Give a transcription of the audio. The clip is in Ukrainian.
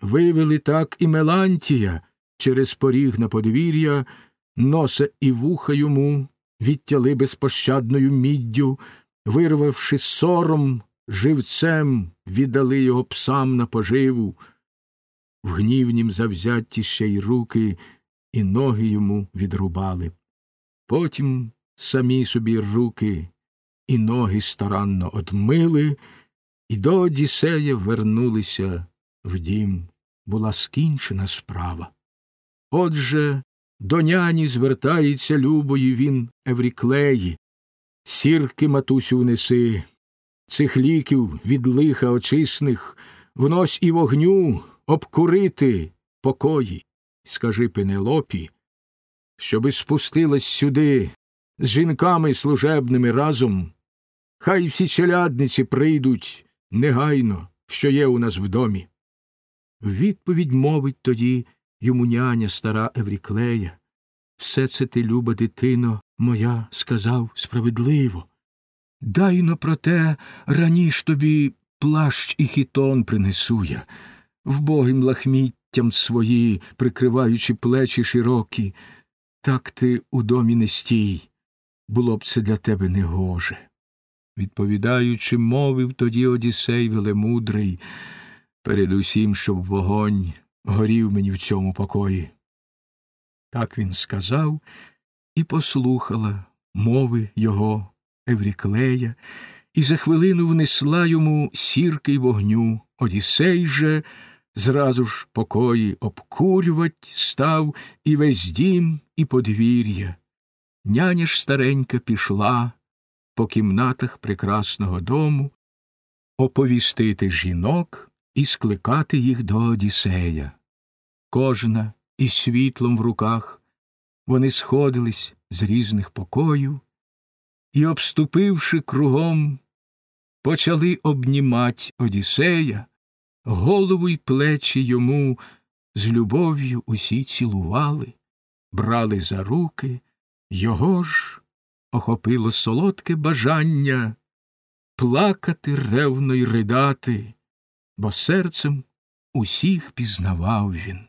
Вивели так і Мелантія через поріг на подвір'я, носа і вуха йому відтяли безпощадною міддю, вирвавши сором, живцем віддали його псам на поживу. В гнівнім завзятті ще й руки і ноги йому відрубали. Потім самі собі руки і ноги старанно отмили, і до Одіссея вернулися в дім. Була скінчена справа. Отже, до няні звертається любої він Евріклеї. Сірки, матусю, неси, цих ліків від лиха очисних, внось і вогню обкурити покої. Скажи Пенелопі, щоби спустилась сюди з жінками служебними разом, хай всі челядниці прийдуть негайно, що є у нас в домі. Відповідь мовить тоді йому няня стара Евріклея. Все це ти, люба дитино, моя, сказав справедливо. Дайно, проте, раніш тобі плащ і хітон принесу я, вбогим лахміттям свої, прикриваючи плечі широкі, так ти у домі не стій, було б це для тебе негоже. Відповідаючи, мовив тоді Одіссей велемудрий, передусім, щоб вогонь горів мені в цьому покої. Так він сказав і послухала мови його Евріклея, і за хвилину внесла йому сірки й вогню. Одіссей же зразу ж покої обкурювать став і весь дім, і подвір'я. Няня ж старенька пішла по кімнатах прекрасного дому оповістити жінок і скликати їх до Одіссея. Кожна із світлом в руках вони сходились з різних покоїв і, обступивши кругом, почали обнімать Одіссея, голову й плечі йому з любов'ю усі цілували, брали за руки, його ж охопило солодке бажання плакати ревно й ридати, бо серцем усіх пізнавав він.